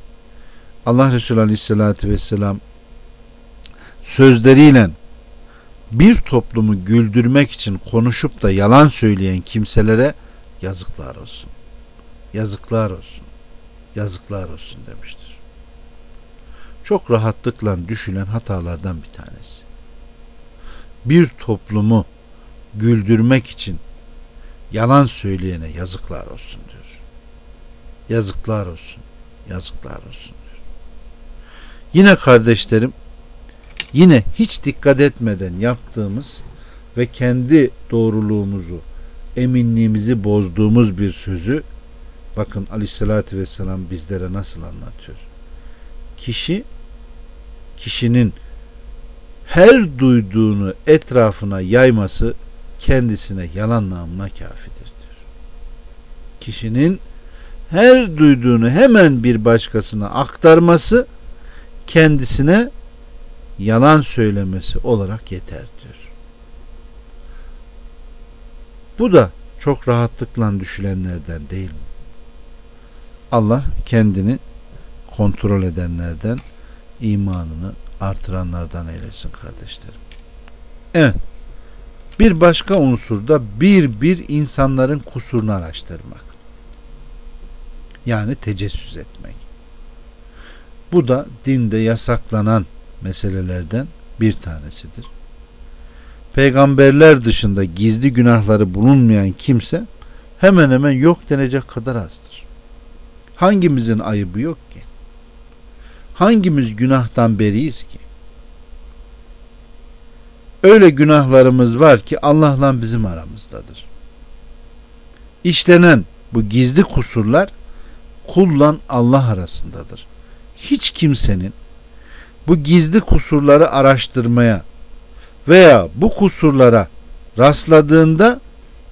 Allah Resulü Aleyhisselatü Vesselam sözleriyle bir toplumu güldürmek için konuşup da yalan söyleyen kimselere yazıklar olsun. Yazıklar olsun. Yazıklar olsun demiştir çok rahatlıkla düşülen hatalardan bir tanesi. Bir toplumu güldürmek için yalan söyleyene yazıklar olsun diyor. Yazıklar olsun. Yazıklar olsun. Yine kardeşlerim yine hiç dikkat etmeden yaptığımız ve kendi doğruluğumuzu, eminliğimizi bozduğumuz bir sözü bakın aleyhissalatü vesselam bizlere nasıl anlatıyor. Kişi kişinin her duyduğunu etrafına yayması kendisine yalan namına kafidir diyor. Kişinin her duyduğunu hemen bir başkasına aktarması kendisine yalan söylemesi olarak yeter diyor. Bu da çok rahatlıkla düşülenlerden değil mi? Allah kendini kontrol edenlerden imanını artıranlardan eylesin kardeşlerim. Evet. Bir başka unsur da bir bir insanların kusurunu araştırmak. Yani tecessüs etmek. Bu da dinde yasaklanan meselelerden bir tanesidir. Peygamberler dışında gizli günahları bulunmayan kimse hemen hemen yok denecek kadar azdır. Hangimizin ayıbı yok ki? hangimiz günahtan beriyiz ki? Öyle günahlarımız var ki Allah'la bizim aramızdadır. İşlenen bu gizli kusurlar kulla Allah arasındadır. Hiç kimsenin bu gizli kusurları araştırmaya veya bu kusurlara rastladığında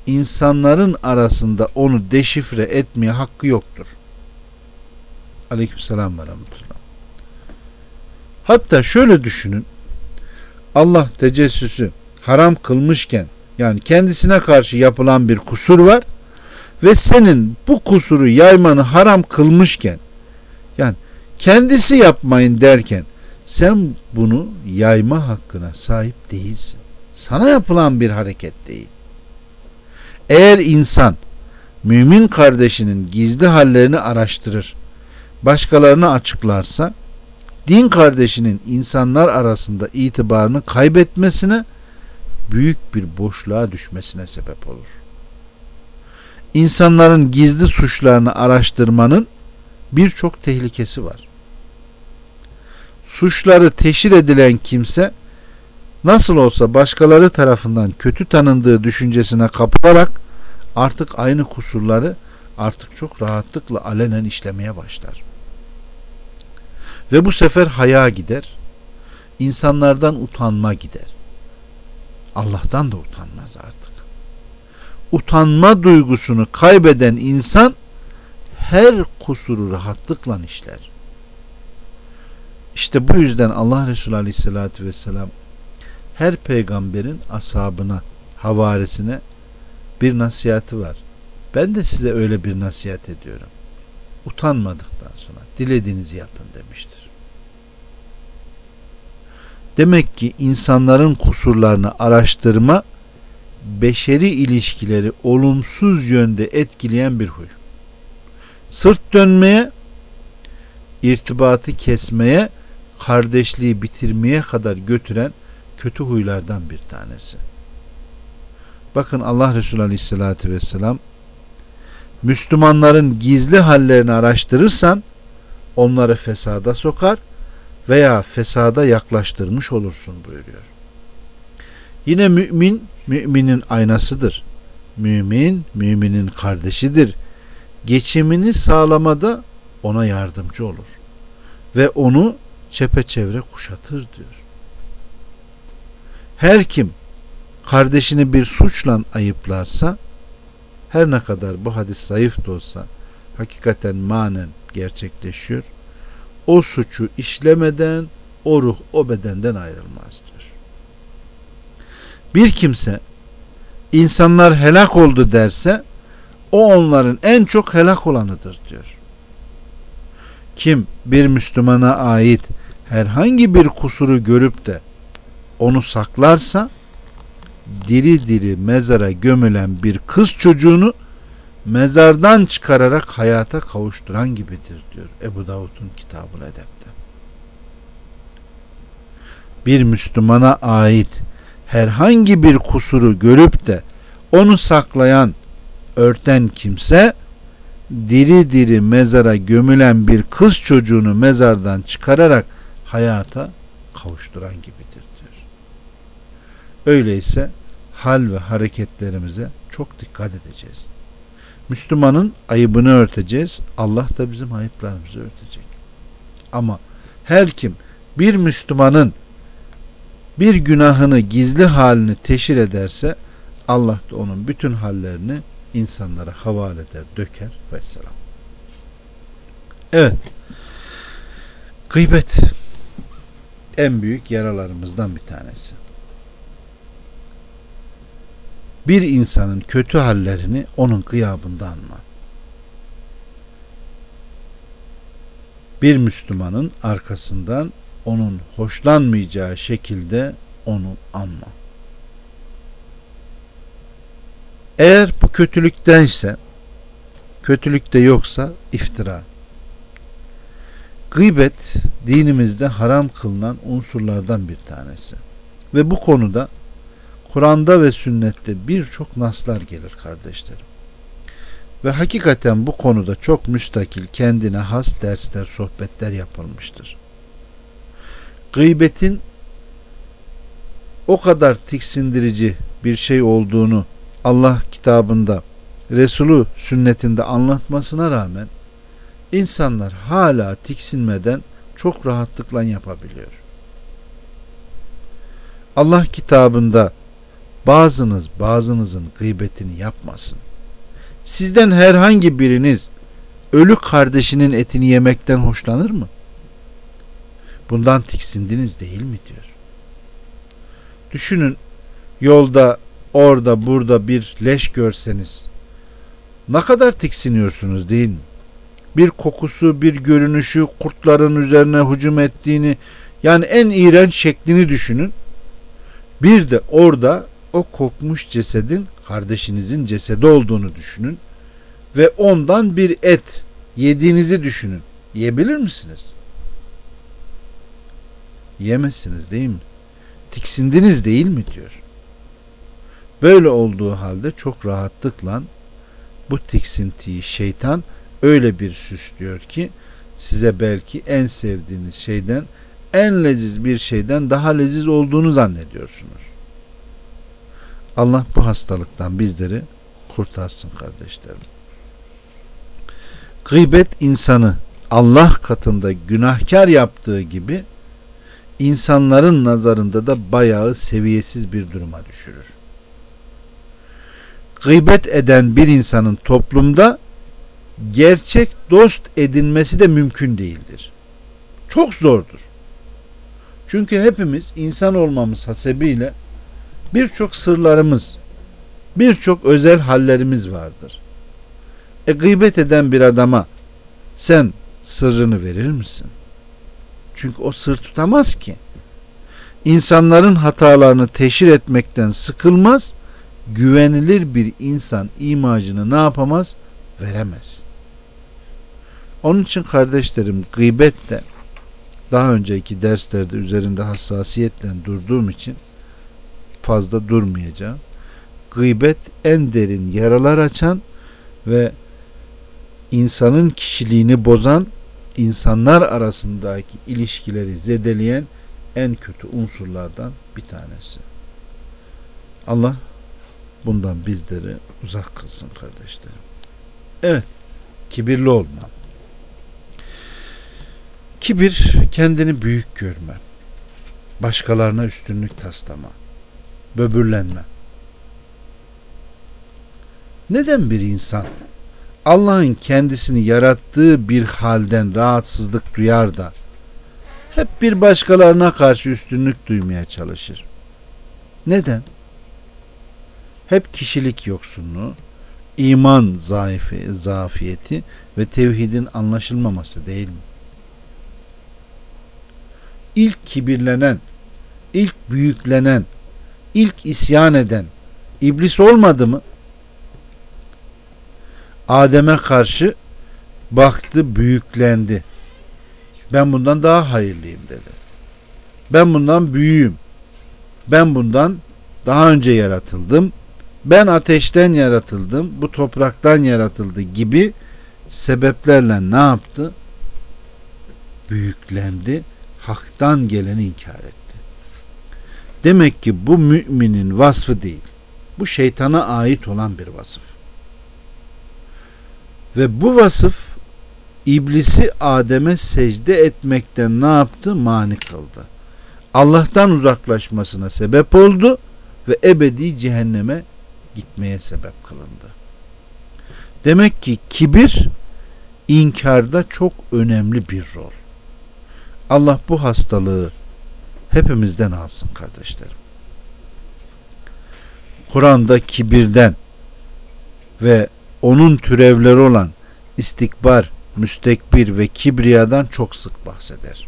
insanların arasında onu deşifre etmeye hakkı yoktur. Aleykümselam ve rahmetullah. Hatta şöyle düşünün. Allah tecessüsü haram kılmışken yani kendisine karşı yapılan bir kusur var ve senin bu kusuru yaymanı haram kılmışken yani kendisi yapmayın derken sen bunu yayma hakkına sahip değilsin. Sana yapılan bir hareket değil. Eğer insan mümin kardeşinin gizli hallerini araştırır başkalarına açıklarsa din kardeşinin insanlar arasında itibarını kaybetmesine büyük bir boşluğa düşmesine sebep olur. İnsanların gizli suçlarını araştırmanın birçok tehlikesi var. Suçları teşhir edilen kimse nasıl olsa başkaları tarafından kötü tanındığı düşüncesine kapılarak artık aynı kusurları artık çok rahatlıkla alenen işlemeye başlar. Ve bu sefer haya gider. insanlardan utanma gider. Allah'tan da utanmaz artık. Utanma duygusunu kaybeden insan her kusuru rahatlıkla işler. İşte bu yüzden Allah Resulü Aleyhisselatü Vesselam her peygamberin ashabına, havarisine bir nasihati var. Ben de size öyle bir nasihat ediyorum. Utanmadıktan sonra dilediğinizi yapın demiştir. Demek ki insanların kusurlarını araştırma beşeri ilişkileri olumsuz yönde etkileyen bir huy. Sırt dönmeye, irtibatı kesmeye, kardeşliği bitirmeye kadar götüren kötü huylardan bir tanesi. Bakın Allah Resulü Aleyhisselatü Vesselam Müslümanların gizli hallerini araştırırsan onları fesada sokar veya fesada yaklaştırmış olursun buyuruyor. Yine mümin müminin aynasıdır. Mümin müminin kardeşidir. Geçimini sağlamada ona yardımcı olur ve onu çepeçevre kuşatır diyor. Her kim kardeşini bir suçla ayıplarsa her ne kadar bu hadis zayıf da olsa hakikaten manen gerçekleşiyor. O suçu işlemeden o ruh o bedenden ayrılmaz diyor. Bir kimse insanlar helak oldu derse o onların en çok helak olanıdır diyor. Kim bir Müslümana ait herhangi bir kusuru görüp de onu saklarsa diri diri mezara gömülen bir kız çocuğunu mezardan çıkararak hayata kavuşturan gibidir diyor Ebu Davud'un kitabı Edep'te. Bir Müslümana ait herhangi bir kusuru görüp de onu saklayan, örten kimse diri diri mezara gömülen bir kız çocuğunu mezardan çıkararak hayata kavuşturan gibidir diyor. Öyleyse hal ve hareketlerimize çok dikkat edeceğiz. Müslümanın ayıbını örteceğiz. Allah da bizim ayıplarımızı örtecek. Ama her kim bir Müslümanın bir günahını gizli halini teşhir ederse Allah da onun bütün hallerini insanlara havale eder, döker vesselam. Evet. Gıybet en büyük yaralarımızdan bir tanesi. Bir insanın kötü hallerini onun gıyabında anma. Bir Müslümanın arkasından onun hoşlanmayacağı şekilde onu anma. Eğer bu kötülüktense, kötülükte yoksa iftira. Gıybet dinimizde haram kılınan unsurlardan bir tanesi. Ve bu konuda Kur'an'da ve sünnette birçok naslar gelir kardeşlerim. Ve hakikaten bu konuda çok müstakil kendine has dersler, sohbetler yapılmıştır. Gıybetin o kadar tiksindirici bir şey olduğunu Allah kitabında Resulü sünnetinde anlatmasına rağmen insanlar hala tiksinmeden çok rahatlıkla yapabiliyor. Allah kitabında bazınız bazınızın gıybetini yapmasın. Sizden herhangi biriniz ölü kardeşinin etini yemekten hoşlanır mı? Bundan tiksindiniz değil mi diyor. Düşünün yolda orada burada bir leş görseniz ne kadar tiksiniyorsunuz değil mi? Bir kokusu, bir görünüşü, kurtların üzerine hücum ettiğini yani en iğrenç şeklini düşünün. Bir de orada o kokmuş cesedin kardeşinizin cesedi olduğunu düşünün ve ondan bir et yediğinizi düşünün. Yiyebilir misiniz? Yemezsiniz değil mi? Tiksindiniz değil mi diyor. Böyle olduğu halde çok rahatlıkla bu tiksintiyi şeytan öyle bir süslüyor ki size belki en sevdiğiniz şeyden en leziz bir şeyden daha leziz olduğunu zannediyorsunuz. Allah bu hastalıktan bizleri kurtarsın kardeşlerim. Gıybet insanı Allah katında günahkar yaptığı gibi insanların nazarında da bayağı seviyesiz bir duruma düşürür. Gıybet eden bir insanın toplumda gerçek dost edinmesi de mümkün değildir. Çok zordur. Çünkü hepimiz insan olmamız hasebiyle birçok sırlarımız, birçok özel hallerimiz vardır. E gıybet eden bir adama sen sırrını verir misin? Çünkü o sır tutamaz ki. İnsanların hatalarını teşhir etmekten sıkılmaz, güvenilir bir insan imajını ne yapamaz? Veremez. Onun için kardeşlerim gıybet de daha önceki derslerde üzerinde hassasiyetle durduğum için fazla durmayacağım. Gıybet en derin yaralar açan ve insanın kişiliğini bozan, insanlar arasındaki ilişkileri zedeleyen en kötü unsurlardan bir tanesi. Allah bundan bizleri uzak kılsın kardeşlerim. Evet, kibirli olma. Kibir kendini büyük görme. Başkalarına üstünlük taslama. Böbürlenme. Neden bir insan Allah'ın kendisini yarattığı bir halden rahatsızlık duyar da hep bir başkalarına karşı üstünlük duymaya çalışır? Neden? Hep kişilik yoksunluğu, iman zayıfı, zafiyeti ve tevhidin anlaşılmaması değil mi? İlk kibirlenen, ilk büyüklenen, ilk isyan eden iblis olmadı mı? Adem'e karşı baktı, büyüklendi. Ben bundan daha hayırlıyım dedi. Ben bundan büyüğüm. Ben bundan daha önce yaratıldım. Ben ateşten yaratıldım. Bu topraktan yaratıldı gibi sebeplerle ne yaptı? Büyüklendi. Haktan geleni inkar etti. Demek ki bu müminin vasfı değil. Bu şeytana ait olan bir vasıf. Ve bu vasıf iblisi Adem'e secde etmekten ne yaptı? Mani kıldı. Allah'tan uzaklaşmasına sebep oldu ve ebedi cehenneme gitmeye sebep kılındı. Demek ki kibir inkarda çok önemli bir rol. Allah bu hastalığı hepimizden alsın kardeşlerim. Kur'an'da kibirden ve onun türevleri olan istikbar, müstekbir ve kibriyadan çok sık bahseder.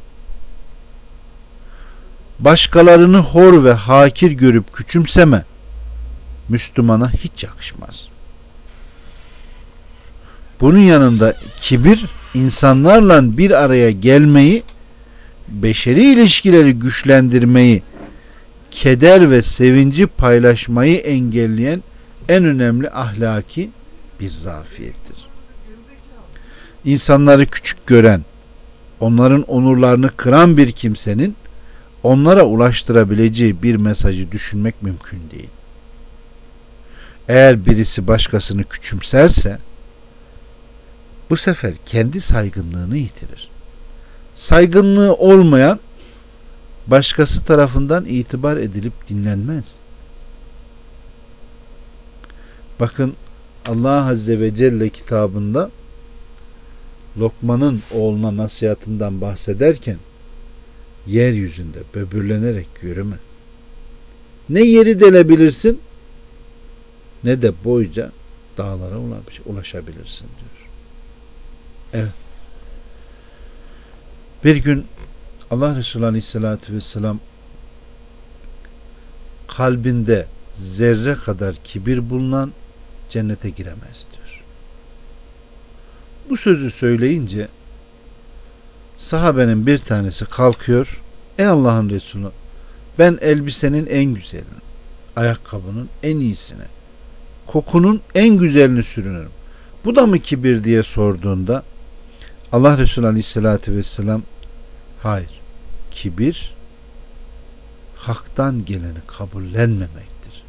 Başkalarını hor ve hakir görüp küçümseme Müslümana hiç yakışmaz. Bunun yanında kibir insanlarla bir araya gelmeyi, beşeri ilişkileri güçlendirmeyi, keder ve sevinci paylaşmayı engelleyen en önemli ahlaki bir zafiyettir. İnsanları küçük gören, onların onurlarını kıran bir kimsenin onlara ulaştırabileceği bir mesajı düşünmek mümkün değil. Eğer birisi başkasını küçümserse bu sefer kendi saygınlığını yitirir. Saygınlığı olmayan başkası tarafından itibar edilip dinlenmez. Bakın Allah Azze ve Celle kitabında Lokman'ın oğluna nasihatından bahsederken yeryüzünde böbürlenerek yürüme. Ne yeri delebilirsin ne de boyca dağlara ulaşabilirsin diyor. Evet. Bir gün Allah Resulü Aleyhisselatü Vesselam kalbinde zerre kadar kibir bulunan cennete giremez diyor. Bu sözü söyleyince sahabenin bir tanesi kalkıyor. Ey Allah'ın Resulü ben elbisenin en güzelini, ayakkabının en iyisini, kokunun en güzelini sürünürüm. Bu da mı kibir diye sorduğunda Allah Resulü Aleyhisselatü Vesselam hayır kibir haktan geleni kabullenmemektir.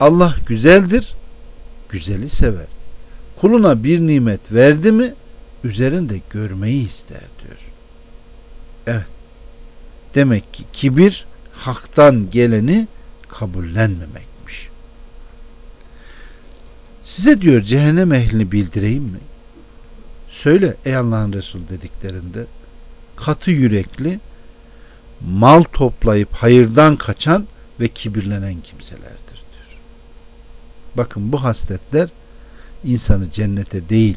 Allah güzeldir, güzeli sever. Kuluna bir nimet verdi mi üzerinde görmeyi ister diyor. Evet. Demek ki kibir haktan geleni kabullenmemekmiş. Size diyor cehennem ehlini bildireyim mi? Söyle ey Allah'ın Resulü dediklerinde katı yürekli mal toplayıp hayırdan kaçan ve kibirlenen kimselerdir diyor. Bakın bu hasletler insanı cennete değil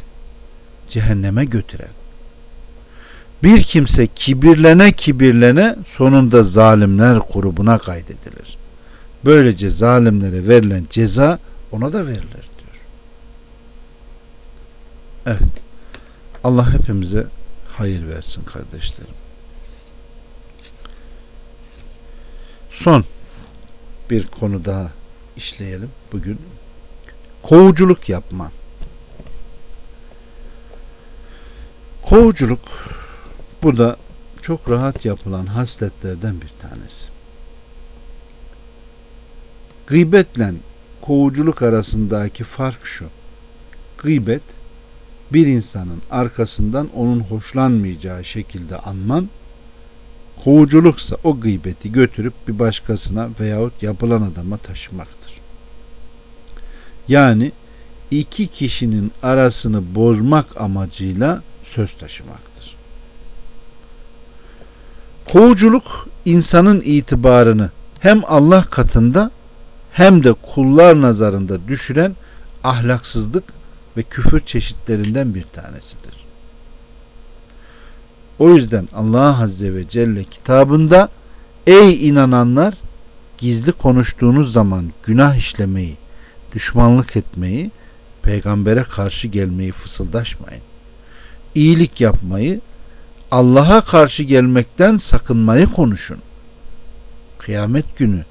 cehenneme götüren. Bir kimse kibirlene kibirlene sonunda zalimler grubuna kaydedilir. Böylece zalimlere verilen ceza ona da verilir. Evet. Allah hepimize hayır versin kardeşlerim. Son bir konu daha işleyelim bugün. Kovuculuk yapma. Kovuculuk bu da çok rahat yapılan hasletlerden bir tanesi. Gıybetle kovuculuk arasındaki fark şu. Gıybet bir insanın arkasından onun hoşlanmayacağı şekilde anman, kovuculuksa o gıybeti götürüp bir başkasına veyahut yapılan adama taşımaktır. Yani iki kişinin arasını bozmak amacıyla söz taşımaktır. Kovuculuk insanın itibarını hem Allah katında hem de kullar nazarında düşüren ahlaksızlık ve küfür çeşitlerinden bir tanesidir. O yüzden Allah Azze ve Celle kitabında ey inananlar gizli konuştuğunuz zaman günah işlemeyi, düşmanlık etmeyi, peygambere karşı gelmeyi fısıldaşmayın. İyilik yapmayı, Allah'a karşı gelmekten sakınmayı konuşun. Kıyamet günü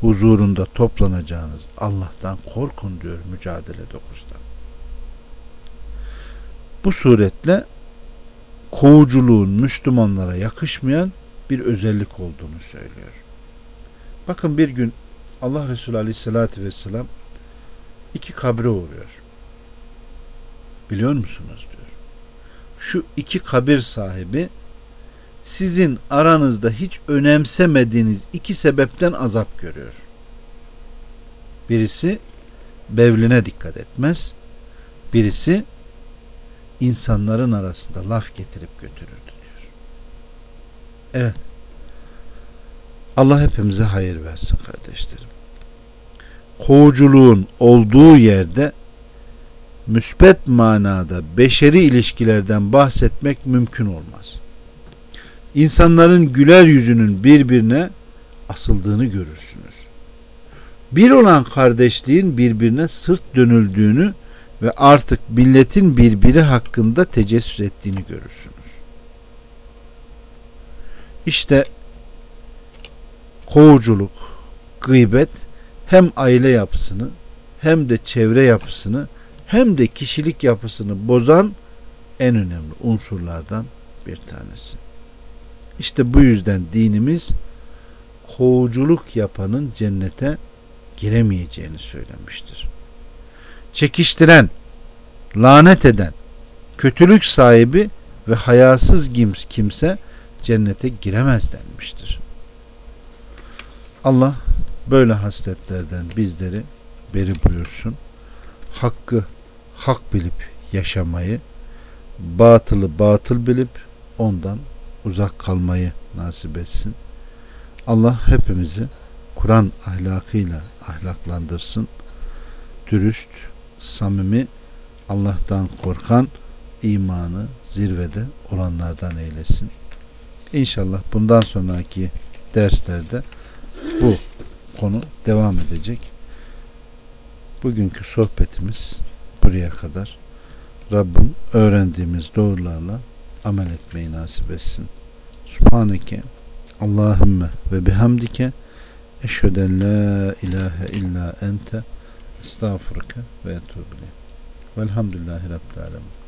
huzurunda toplanacağınız Allah'tan korkun diyor mücadele 9'da. Bu suretle kovuculuğun Müslümanlara yakışmayan bir özellik olduğunu söylüyor. Bakın bir gün Allah Resulü Aleyhisselatü Vesselam iki kabre uğruyor. Biliyor musunuz diyor. Şu iki kabir sahibi sizin aranızda hiç önemsemediğiniz iki sebepten azap görüyor. Birisi bevline dikkat etmez. Birisi insanların arasında laf getirip götürürdü diyor. Evet. Allah hepimize hayır versin kardeşlerim. Kovuculuğun olduğu yerde müspet manada beşeri ilişkilerden bahsetmek mümkün olmaz. İnsanların güler yüzünün birbirine asıldığını görürsünüz. Bir olan kardeşliğin birbirine sırt dönüldüğünü ve artık milletin birbiri hakkında tecessüs ettiğini görürsünüz. İşte kovuculuk, gıybet hem aile yapısını hem de çevre yapısını hem de kişilik yapısını bozan en önemli unsurlardan bir tanesi. İşte bu yüzden dinimiz kovuculuk yapanın cennete giremeyeceğini söylemiştir çekiştiren, lanet eden, kötülük sahibi ve hayasız kimse cennete giremez denmiştir. Allah böyle hasletlerden bizleri beri buyursun. Hakkı hak bilip yaşamayı, batılı batıl bilip ondan uzak kalmayı nasip etsin. Allah hepimizi Kur'an ahlakıyla ahlaklandırsın. Dürüst, samimi, Allah'tan korkan, imanı zirvede olanlardan eylesin. İnşallah bundan sonraki derslerde bu konu devam edecek. Bugünkü sohbetimiz buraya kadar. Rabbim öğrendiğimiz doğrularla amel etmeyi nasip etsin. Subhaneke Allahümme ve bihamdike eşheden la ilahe illa ente estağfurke ve etubile. Velhamdülillahi Rabbil Alemin.